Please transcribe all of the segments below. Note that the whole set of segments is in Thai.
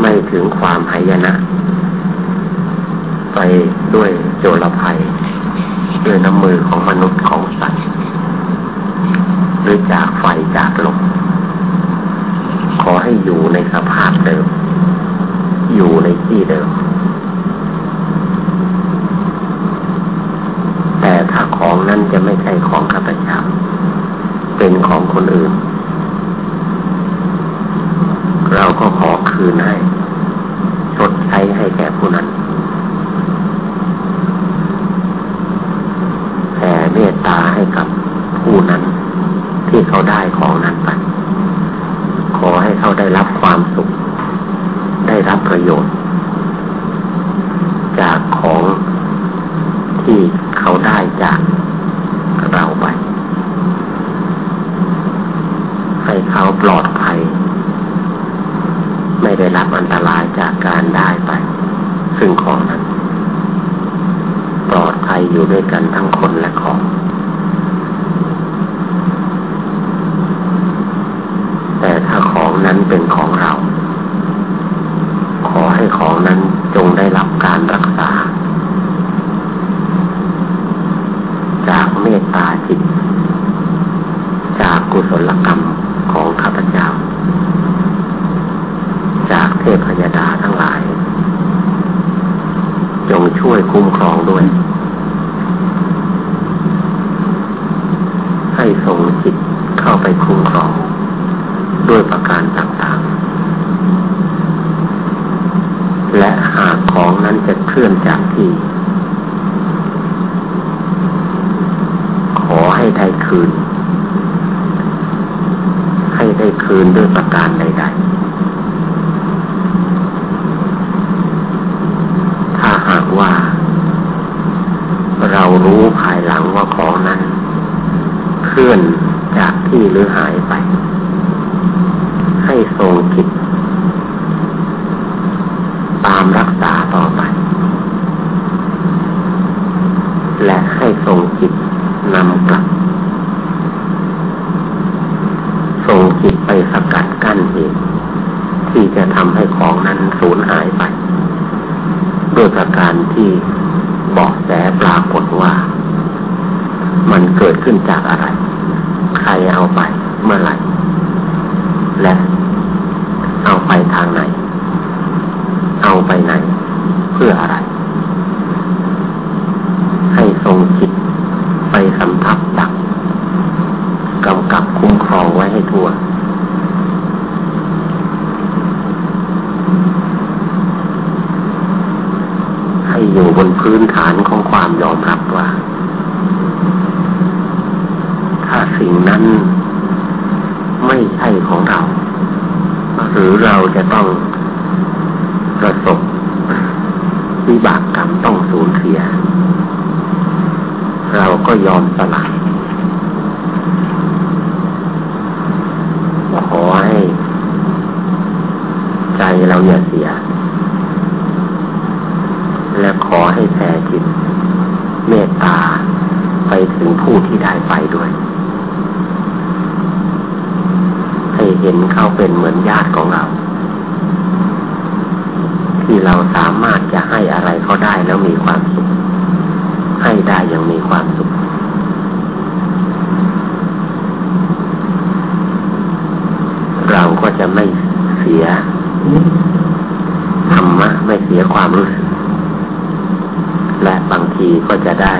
ไม่ถึงความหายนะ ไปด้วยโจรภัย ด้วยน้ำมือของมนุษย์ของสัตว์หรือจากไฟจากลมขอให้อยู่ในสภาพเดิม อยู่ในที่เดิม แต่ถ้าของนั้นจะไม่ใช่ของข้าพเจ้าเป็นของคนอื่น เราก็ขอ คืนให้ชดใช้ให้แก่ผู้นั้นแผ่เมตตาให้กับผู้นั้น ที่เขาได้ของนั้นไปขอให้เขาได้รับความสุข ได้รับประโยชน์ จากของที่เขาได้จากเราไป ให้เขาปลอดภัย ไม่ได้รับอันตรายจากการได้ไป ซึ่งของนั้น ปลอดภัยอยู่ด้วยกันทั้งคนและของ แต่ถ้าของนั้นเป็นของเรา ขอให้ของนั้นจงได้รับการรักษา จากเมตตาจิต จากกุศลกรรมของข้าพเจ้า จากเทพยดาทั้งหลาย จงช่วยคุ้มครองด้วย ให้ส่งจิตเข้า ไปคุ้มครอง ด้วยประการต่างๆ และหากของนั้นจะเคลื่อนจากที่ ขอให้ได้คืน ให้ได้คืนด้วยประการใดๆ ถ้าหากว่า เรารู้ภายหลังว่าของนั้น เคลื่อน ที่หรือหายไป ให้ทรงคิด ตามรักษาต่อไป และให้ทรงจิตนำกลับทรงจิตไปสกัดกั้นเหตุที่จะทำให้ของนั้นสูญหายไปด้วยประการที่บอกแสปรากฏว่า มันเกิดขึ้นจากอะไร ใครเอาไปเมื่อไหร่และเอาไปทางไหน เอาไปไหน เพื่ออะไร ให้ทรงจิตไปสำทับดักกำกับคุ้มครองไว้ให้ทั่ว ให้อยู่บนพื้นฐานของความยอมรับว่า ถ้าสิ่งนั้นไม่ใช่ของเรา หรือเราจะต้อง ประสบวิบากกรรมต้องสูญเสีย เราก็ยอมสละขอให้ ใจเราอย่าเสีย และขอให้แผ่จิต เมตตาไปถึงผู้ที่ได้ไปด้วย ให้เห็นเขาเป็นเหมือนญาติของเรา ที่เราสามารถจะให้อะไรเขาได้แล้วมีความสุข ให้ได้อย่างมีความสุข เราก็จะไม่เสียธรรมะไม่เสียความรู้สึก และีก็จะได้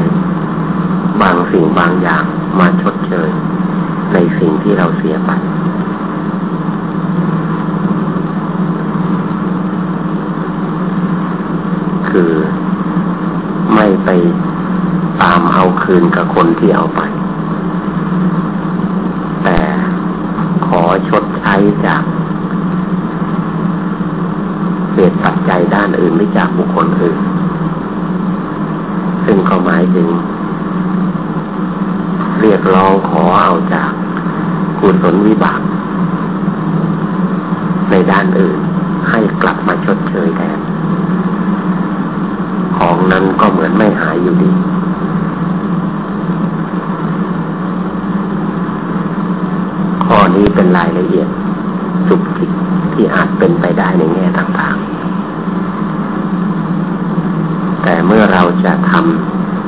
บางสิ่งบางอย่างมาชดเชยในสิ่งที่เราเสียไป คือไม่ไปตามเอาคืนกับคนที่เอาไป แต่ขอชดใช้จากเหตุปัจจัยด้านอื่นไม่จากบุคคลอื่น ซึ่งก็หมายถึง เรียกร้องขอเอาจากกุศลวิบาก ในด้านอื่นให้กลับมาชดเชยแทนของนั้นก็เหมือนไม่หายอยู่ดีข้อนี้เป็นรายละเอียดสุกจิกที่อาจเป็นไปได้ในแง่ต่างๆ แต่เมื่อเราจะท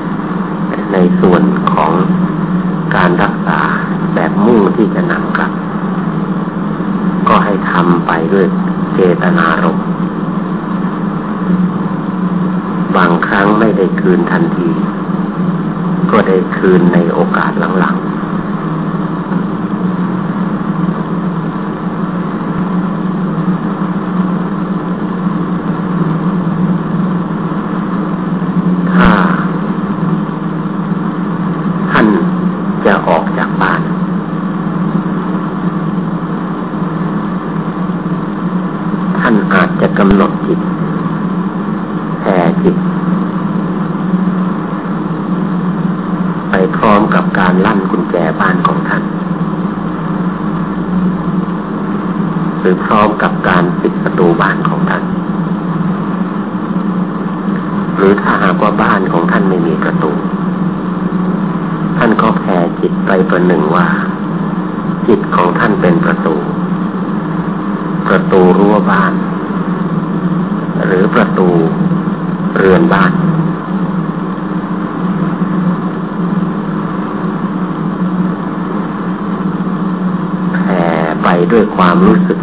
ำในส่วนของการรักษาแบบมุ่งที่จะนำกลับ ก็ให้ทำไปด้วยเจตนารมบางครั้งไม่ได้คืนทันที ก็ได้คืนในโอกาสหลังๆ กำหนดจิตแผ่จิต ไปพร้อมกับการลั่นกุญแจบ้านของท่าน หรือพร้อมกับการปิดประตูบ้านของท่าน หรือถ้าหากว่าบ้านของท่านไม่มีประตู ท่านก็แผ่จิตไปประหนึ่งว่า จิตของท่านเป็นประตู ประตูรั้วบ้าน รือประตูเรือนบ้าน แผ่ไปด้วยความรู้สึก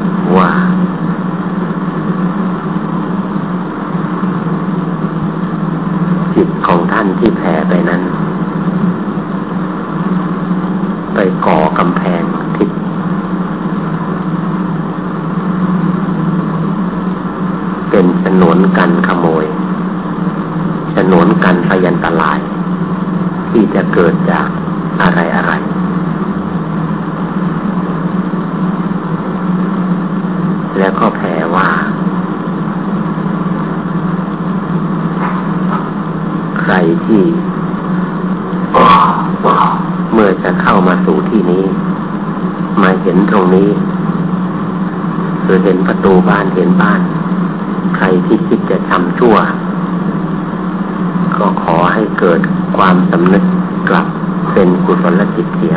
ก็ขอให้เกิดความสำนึกกลับเป็นกุศลจิตเสีย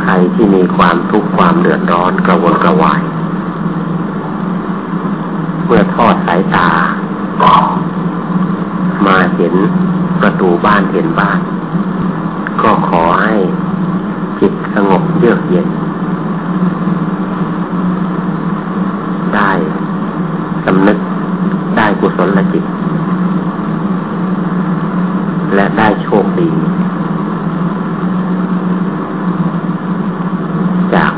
ใครที่มีความทุกข์ความเดือดร้อนกระวนกระวาย เมื่อทอดสายตา มาเห็นประตูบ้านเห็นบ้าน ก็ขอให้จิตสงบเยือกเย็น ได้สำนึกได้กุศลจิต และได้โชคดี จาก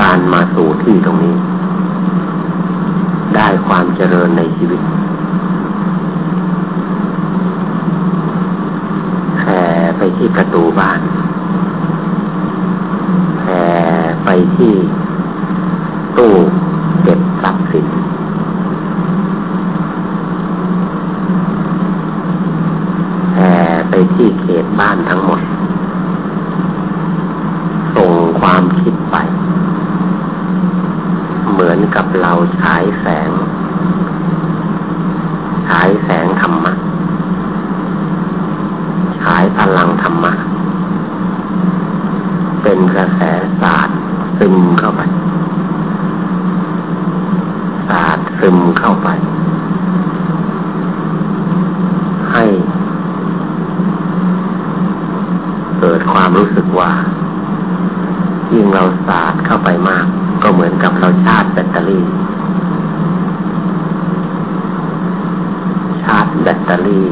การมาสู่ที่ตรงนี้ ได้ความเจริญในชีวิตแผ่ไปที่ประตูบ้านแผ่ไปที่ตู้เก็บทรัพย์สิน ยิ่งเราสาดเข้าไปมาก ก็เหมือนกับเราชาร์จแบตเตอรี่ ชาร์จแบตเตอรี่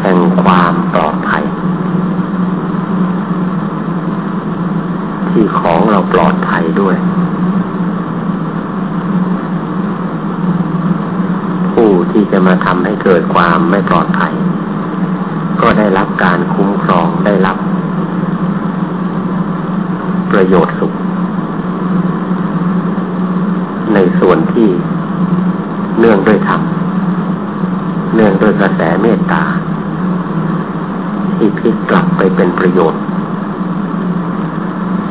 แห่งความปลอดภัย ที่ของเราปลอดภัยด้วย ผู้ที่จะมาทำให้เกิดความไม่ปลอดภัย ก็ได้รับการคุ้มครองได้รับ ประโยชน์สุข ในส่วนที่เนื่องด้วยธรรมเนื่องด้วยกระแสเมตตา ที่พิกกลับไปเป็นประโยชน์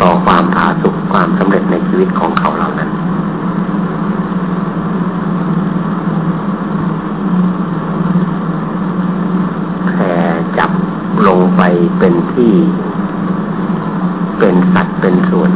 ต่อความผาสุขความสำเร็จในชีวิตของเขาเหล่านั้น แผ่จับลงไปเป็นที่เป็นสัต เป็นส่วน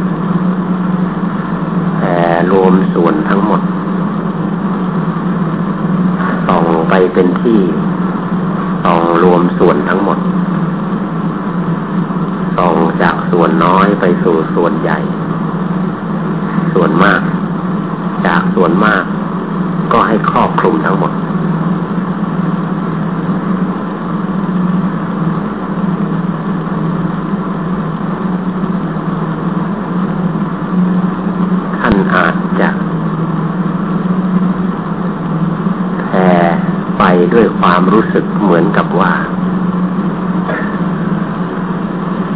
ด้วยความรู้สึกเหมือนกับว่า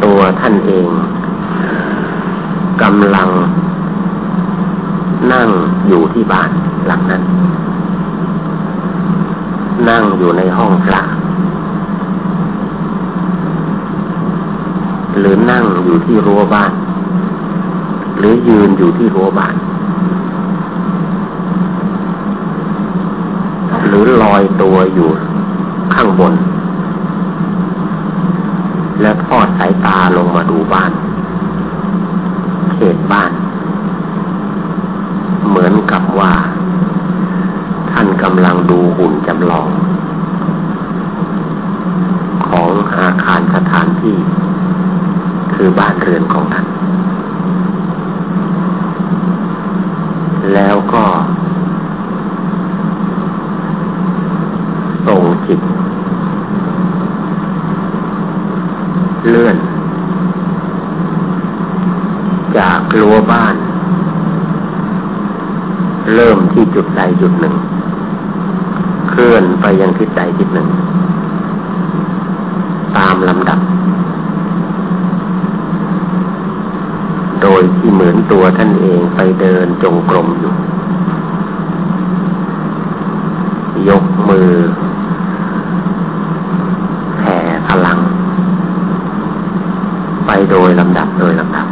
ตัวท่านเองกำลัง นั่งอยู่ที่บ้านหลังนั้น นั่งอยู่ในห้องพระหรือนั่งอยู่ที่รั้วบ้าน หรือยืนอยู่ที่รั้วบ้าน หรือลอยตัวอยู่ข้างบน และทอดสายตาลงมาดูบ้าน เขตบ้าน เหมือนกับว่า ท่านกำลังดูหุ่นจำลอง ของอาคารสถานที่ คือบ้านเรือนของท่าน แล้วก็ส่งจิตเลื่อน จากรั้วบ้าน เริ่ม ที่จุดใดจุดหนึ่ง เคลื่อนไปยังทิศใดทิศหนึ่ง ตามลำดับ โดยที่เหมือนตัวท่านเองไปเดินจงกรมอยู่ ยกมือแผ่พลัง ไปโดยลำดับโดยลำดับ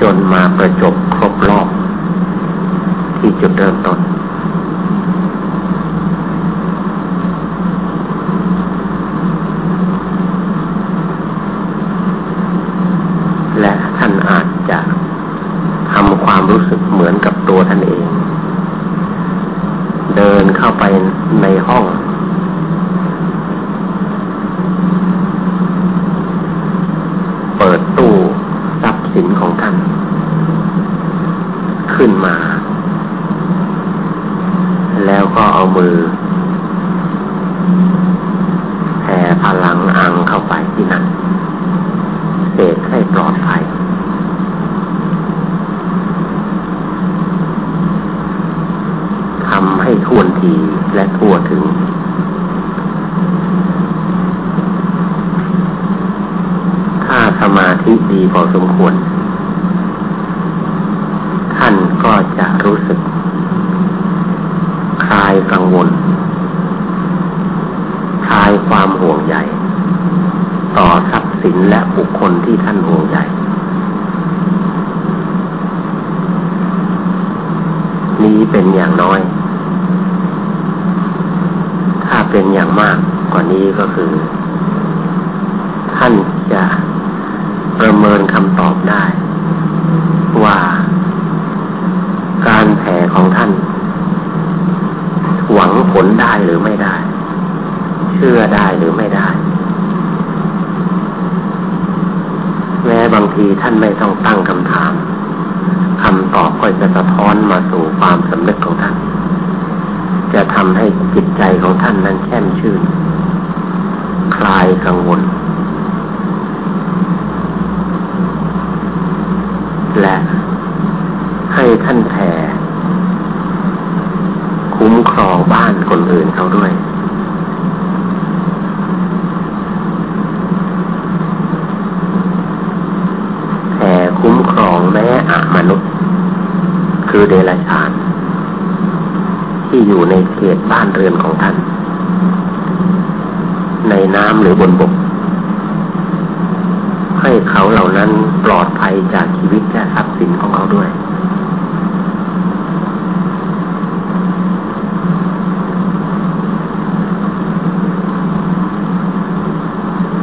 จนมาประจบครบรอบ ที่จุดเริ่มต้น และท่านอาจจะทำความรู้สึกเหมือนกับตัวท่านเอง เดินเข้าไปในห้องสินของท่าน ขึ้นมา แล้วก็เอามือแผ่พลังอังเข้าไปที่นั่นเสกให้ปลอดภัย ทำให้ทวนทีและทั่วถึง ถ้าสมาธิดีพอสมควร ท่านก็จะรู้สึก คลายกังวล คลายความห่วงใยต่อทรัพย์สินและบุคคลที่ท่านห่วงใยนี้เป็นอย่างน้อย ถ้าเป็นอย่าง มากกว่านี้ก็คือ ท่านจะประเมินคำตอบได้ ว่าการแผ่ของท่าน หวังผลได้หรือไม่ได้ เชื่อได้หรือไม่ได้ แม้บางทีท่านไม่ต้องตั้งคำถามคำตอบก็จะสะท้อนมาสู่ความสำนึกของท่าน จะทำให้จิตใจของท่านนั้นแช่มชื่น คลายกังวล และให้ท่านแผ่คุ้มครองบ้านคนอื่นเขาด้วย แผ่คุ้มครองแม้อมนุษย์ คือเดรัจ ที่อยู่ในเขตบ้านเรือนของท่าน ในน้ำหรือบนบก ให้เขาเหล่านั้นปลอดภัยจากชีวิตและทรัพย์สินของเขาด้วย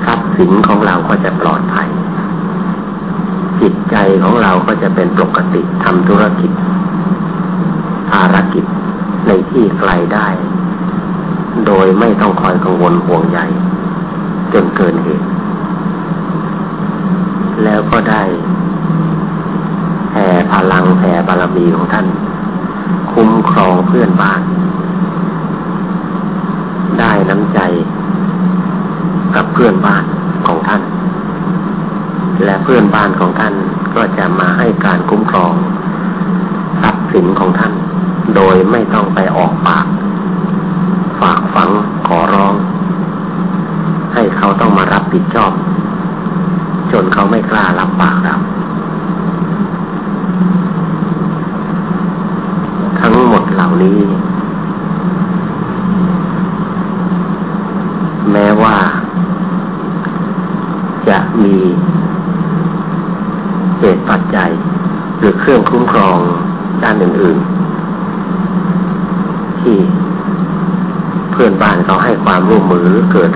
ทรัพย์สินของเราก็จะปลอดภัย จิตใจของเราก็จะเป็นปกติทำธุรกิจภารกิจ ในที่ไกลได้ โดยไม่ต้องคอยกังวลห่วงใยจนเกินเหตุ แล้วก็ได้แผ่พลังแผ่บารมีของท่าน คุ้มครองเพื่อนบ้าน ได้น้ำใจกับเพื่อนบ้านของท่าน และเพื่อนบ้านของท่านก็จะมาให้การคุ้มครองทรัพย์สินของท่าน โดยไม่ต้องไปออกปาก ฝากฝังขอร้อง ให้เขาต้องมารับผิดชอบ จนเขาไม่กล้ารับปากรับทั้งหมดเหล่านี้ แม้ว่า จะมีเหตุปัจจัย หรือเครื่องคุ้มครองด้านอื่นๆ ที่เพื่อนบ้านเขาให้ความร่วมมือเกิด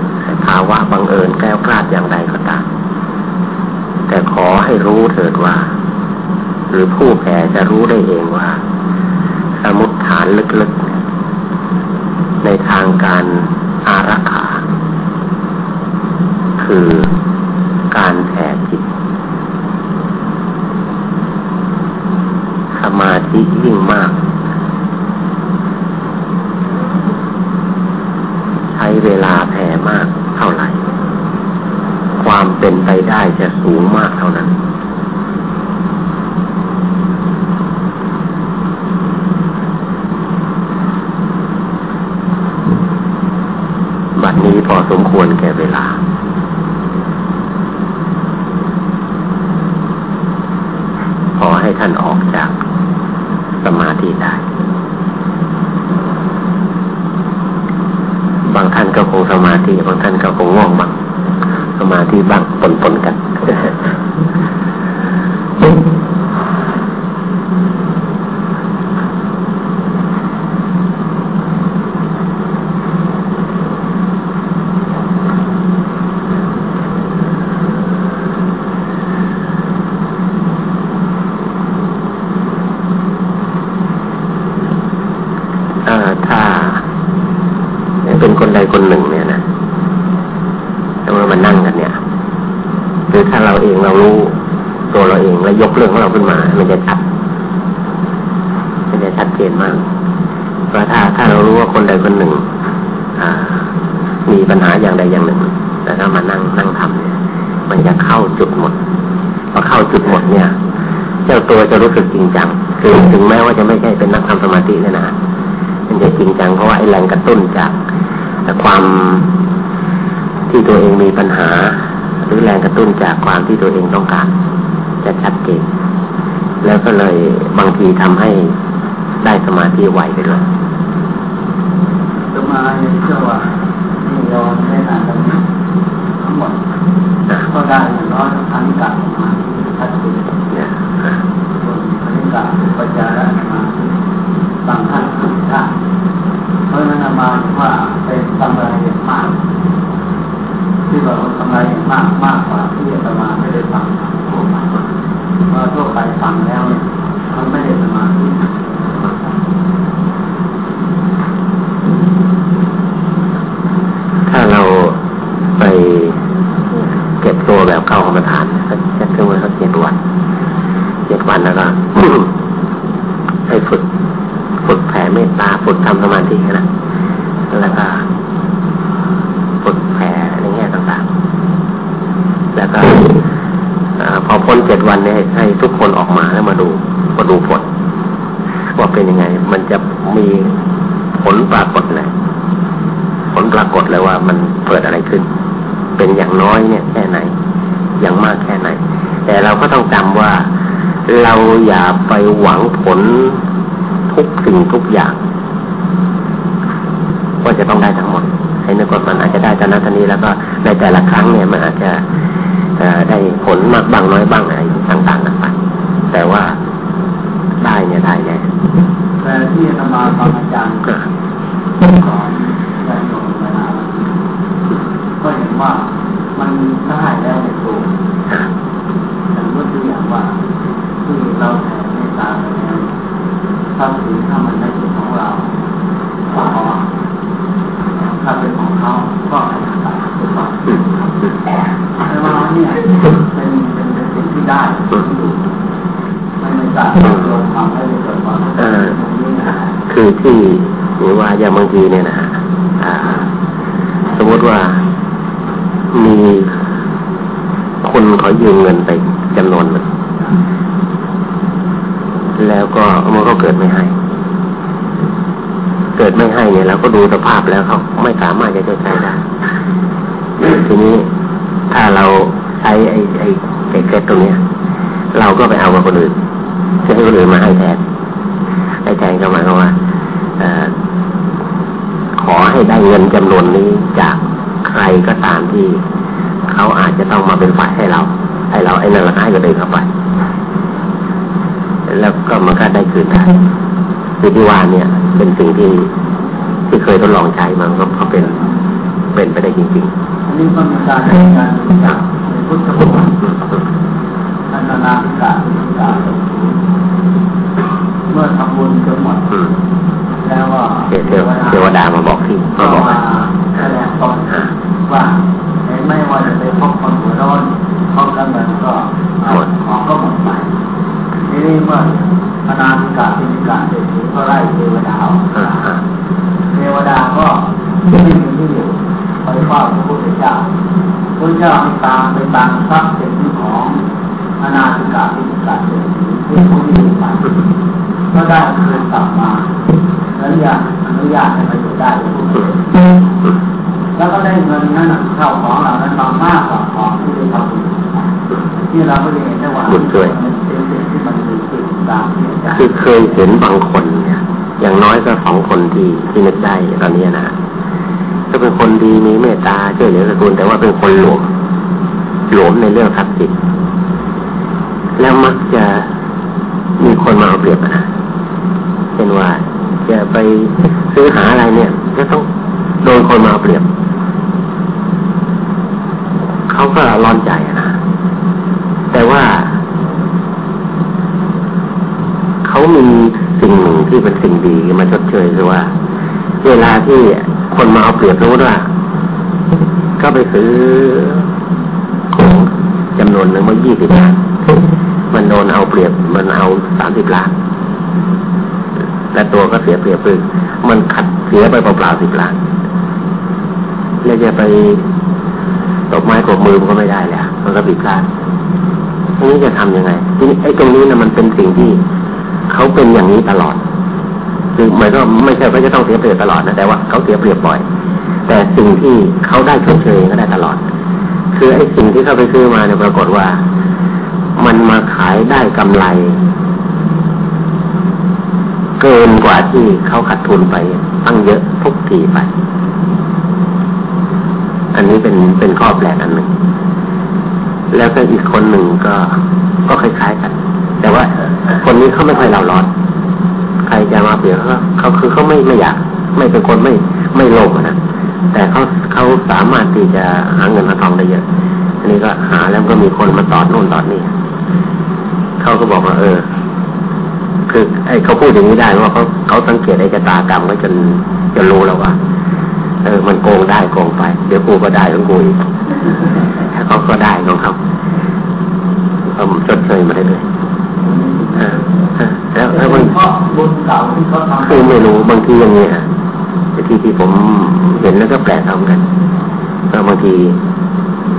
ภาวะบังเอิญแก้วกลาดอย่างใดก็ตามแต่ขอให้รู้เถิดว่า หรือผู้แผ่จะรู้ได้เองว่า สมุดฐานลึกๆ ในทางการอารักขาคือการแผ่จิตสมาธิยิ่งมาก ใช้เวลาแผ่มากเท่าไหร่ ความเป็นไปได้จะสูงมากเท่านั้น บัดนี้พอสมควรแก่เวลา ขอให้ท่านออกจากสมาธิได้ บางท่านก็คงสมาธิบางท่านก็คงง่วงบ้างสมาธิบ้างปนๆกัน เอ่อถ้าเป็นคนใดคนหนึ่งเนี่ยนะถ้ามานั่งกันเนี่ยหรือถ้าเราเองเรารู้ตัวเราเองแล้วยกเรื่องของเรา ขึ้นมามันจะชัดไมันจะชัดเจนมากเพราะถ้าถ้าเรารู้ว่าคนใดคนหนึ่งอ่ามีปัญหาอย่างใดอย่างหนึ่ง แต่ถ้ามานั่งนั่งทำเนี่ยมันจะเข้าจุดหมดพอเข้าจุดหมดเนี่ย เจ้าตัวจะรู้สึกจริงจังคือถึงแม้ว่าจะไม่ใช่เป็นนักทำสมาธิเนี่ยนะมันจะจริงจังเพราะว่าไอ้แรงกระตุ้นจากความที่ตัวเองมีปัญหา หรือแรงกระตุ้นจากความที่ตัวเองต้องการ จะชัดเจน แล้วก็เลยบางทีทำให้ได้สมาธิไวไปด้วยสมาธิเชื่อว่าที่ยอมได้นานทั้งหมดก็ได้อย่างน้อยอันกับมาชัดเจนเนี่ยพันกับปัญญาและมาบางท่านบางท่านเพราะนั้นมาว่าเป็นกำไรอย่างมาก ที่เรากำไรอย่างมากมากกว่าที่จะมาไม่ได้ฟังทั่วไปเมื่อทั่ว ไปฟังแล้วเนี่ยมันไม่ได้สมาธิ ถ้าเราไปเก็บตัวแบบเข้ากรรมฐานสักสักเท่าไหร่สักเจ็ดวันเจ็ดวันแล้วก็ ให้ฝึก ฝึกแผ่เมตตาฝึกทำสมาธินะแล้วก็ฝึกแผ่ในแง่ต่างๆ แล้วก็เออพอพ้นเจ็ดวันเนี่ยให้ให้ทุก คนออกมาแล้วมาดูมาดูผลว่าเป็นยังไง มันจะมีผลปรากฏเลยผลปรากฏเลยว่ามันเกิดอะไรขึ้น เป็นอย่างน้อยเนี่ยแค่ไหน อย่างมากแค่ไหน แต่เราก็ต้องจำว่า เราอย่าไปหวังผลทุกสิ่งทุกอย่างว่าจะต้องได้ทั้งหมดให้นึกว่ามันอาจจะได้ตอนนั้นตอนนี้แล้วก็ในแต่ละครั้งเนี่ยมันอาจจะได้ผลมากบ้างน้อยบ้างอะไรต่างๆกันไป แต่ว่าได้เนี่ยได้แน่แต่ที่ธรรมาฟังอาจารย์ของอาจารย์โยมนะก็เห็นว่ามันได้แล้วในตัวแต่ก็คืออย่างว่าที่เราแผ่เมตตาไนี้วถ้าถึงถ้ามันไม่เป็นของเราก็ขอถ้าเป็นของเขาก็ให้ไปถูกต้องแต่ว่าเนี่ย ความคือที่หรือว่าอย่างบางทีเนี่ยนะฮะสมมติว่ามีคนเขายืมเงินไปจำนวนหนึ่งแล้วก็มันก็เกิดไม่ให้ เกิดไม่ให้เนี่ยเราก็ดูสภาพแล้วเขาไม่สามารถจะใช้ได้ ทีนี้ถ้าเราใช้ไอ้ไอ้ไอ้เกตตรงเนี้ย เราก็ไปเอากับคนอื่น จะให้คนอื่นมาให้แทนให้แทนก็หมายความว่าขอให้ได้เงินจำนวนนี้จากใครก็ตามที่เขาอาจจะต้องมาเป็นฝ่ายให้เรา ให้เราไอ้นั่นละให้ก็เดินเข้าไป แล้วก็มันก็ได้คืนได้คือที่ว่าเนี่ย เป็นสิ่งที่ที่เคยทดลองใช้มันก็เขาเป็นเป็นไปได้จริงๆอันนี้ก็มีการในการจากพุทธประวัตินันนาธิการการเมื่อทำบุญจนหมดแล้วว่าเทว ดามาบอกที่มาบอกแสดงตนว่าไม่ว่าจะไปพบคนหัวร้อนพบกันมันก็ของก็หมดไปทีนี้เมื่อพนาธิการพิธิการเศรษฐีก็ไล่เทวดาเทวดาก็ไม่มีที่อยู่ไปเฝ้าพระพุทธเจ้าพระเจ้าตามไปตามทรัพย์สินของอนาธิกาพิธิกาเศรษฐีที่เขามีไปก็ได้คืนกลับมาแล้วอยากอนุญาตให้ เข้าของเหล่านั้นมามากกว่าของที่ได้ทำที่เราไม่ได้เห็นได้ว่ามันเป็นสิ่งที่มันมีสิ่งตามคือเคยเห็นบางคนเนี่ย อย่างน้อยก็สองคนที่ที่นึกได้ตอนนี้นะก็เป็นคนดีมีเมตตาช่วยเหลือสกุลแต่ว่าเป็นคนหลวมหลวมในเรื่องทรัพย์สินแล้วมักจะมีคนมาเอาเปรียบนะเป็นว่าจะไปซื้อหาอะไรเนี่ย ก็ต้องโดนคนมาเอาเปรียบ เขาก็ร้อนใจนะแต่ว่า เขามีสิ่งหนึ่งที่เป็นสิ่งดีมาชดเชยคือว่า เวลาที่คนมาเอาเปรียบรู้ว่าก็ไปซื้อของจำนวนหนึ่งมายี่สิบล้านมันโดนเอาเปรียบมันเอาสามสิบล้านแต่ตัวก็เสียเปรียบคือมันขัดเสียไปเปล่าๆสิบล้านแล้วจะไป ตบไม้กบมือมันก็ไม่ได้แล้วมันก็ผิดพลาดทีนี้จะทํำยังไงทีนี้ไอ้ตรงนี้นะมันเป็นสิ่งที่เขาเป็นอย่างนี้ตลอด คือหมายก็ไม่ใช่ว่าจะต้องเสียเปรียบตลอดนะแต่ว่าเขาเสียเปรียบบ่อย แต่สิ่งที่เขาได้ชดเชยก็ได้ตลอด คือไอ้สิ่งที่เขาไปซื้อมาเนี่ยปรากฏว่า มันมาขายได้กำไร เกินกว่าที่เขาขาดทุนไปตั้งเยอะทุกทีไป อันนี้เป็นเป็นข้อแปลกอันหนึ่ง แล้วก็อีกคนหนึ่งก็ก็คล้ายๆกัน แต่ว่าคนนี้เขาไม่ค่อยเล่าร้อน ใครจะมาเปลี่ยนเขาเขาคือเขาไม่ไม่อยาก ไม่เป็นคนไม่ไม่โลภนะแต่เขาเขาสามารถที่จะหาเงินมาทองได้เยอะ อันนี้ก็หาแล้วก็มีคนมาตอดนู่นตอดนี่เขาก็บอกว่า เออ คือไอ้เขาพูดอย่างนี้ได้ว่าเขาเขาสังเกตไอ้ชะตากรรมไว้จนจะรู้แล้วว่า เออ มันโกงได้โกงไป เดี๋ยวกูก็ได้ของกูอีกถ้าเขาก็ได้ของเขาเขาชดเชยมาได้เลยแล้วแล้วมันคือไม่รู้บางทีอย่างเงี้ยที่ที่ผมเห็นแล้วก็แปลกทำกันแล้วบางที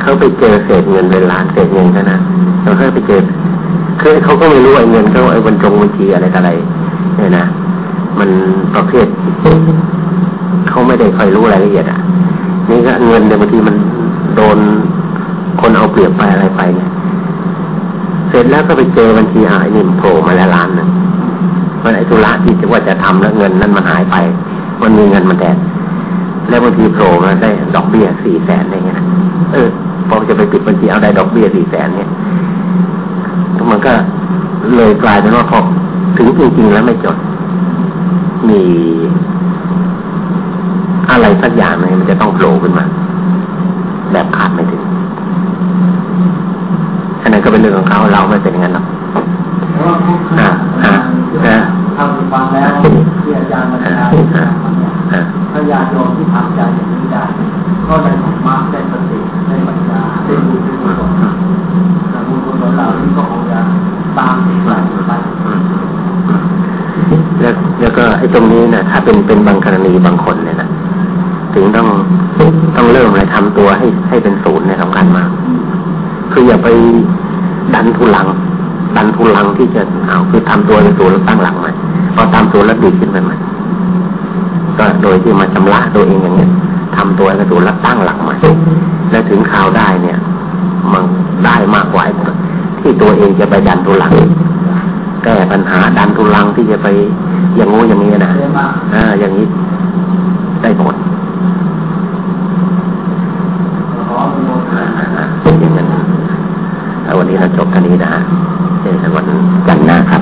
เขาไปเจอเศษเงินเป็นล้านเศษเงินกันนะแล้วเขาไปเจอคือเขาก็ไม่รู้ไอ้เงินเขาไอ้บรรจงบัญชีอะไรอะไรเนี่ยนะมันประเภท เขาไม่ได้ค่อยรู้รายละเอียดอะ นี่ก็เงินเนี่ยบางทีมันโดนคนเอาเปรียบไปอะไรไปเนี่ยเสร็จแล้วก็ไปเจอบัญชีหายนี่โผล่มาแล้วล้านหนึ่งมันไอ้ธุระที่จะว่าจะทำแล้วเงินนั้นมันหายไป มันมีเงินมาแทนแล้วบางทีโผล่มาได้ดอกเบี้ยสี่แสนอะไรเงี้ยเออพอจะไปปิดบัญชีเอาได้ดอกเบี้ยสี่แสนเนี่ยมันก็เลยกลายเป็นว่าพอถึงจริงๆแล้วไม่จด มี อะไรสักอย่างหนึ่งมันจะต้องโผล่ขึ้นมา แบบขาดไม่ถึงอันนั้นก็เป็นเรื่องของเขาเราไม่เป็นงั้นหรอกอ่าอ่ฟังแล้วที่อาจาย์มาแชร์พระญาโยมที่ทำใจอย่างนี้ได้ก็ได้ธรรมะได้สติได้ปัญญาได้บุญได้กุศลแต่บุญกุศลเหล่านี้ก็คงจะตามติดไหลไปแล้แล้วก็ไอ้ตรงนี้นะถ้าเป็นเป็นบางกรณีบางคนเนี่ย ถึงต้องต้องเริ่มเลยทำตัวให้ให้เป็นศูนย์เนี่ยสำคัญมาก คืออย่าไปดันทุลัง ดันทุลังที่จะเอาคือทำตัวเป็นศูนย์แล้วตั้งหลักใหม่พอตามศูนย์แล้วดีขึ้นไปใหม่ก็โดยที่มาชำระตัวเองอย่างเงี้ยทำตัวเป็นศูนย์แล้วตั้งหลักใหม่แล้วถึงข่าวได้เนี่ย มันได้มากกว่าที่ตัวเองจะไปดันทุลังแก้ปัญหาดันทุลังที่จะไปอย่างงูอย่างนี้นะอ่าอย่างนี้ได้ผลอ ย่างนั้นวันนี้เราจบกันนี้นะฮะเจอกันวันจันทร์หน้า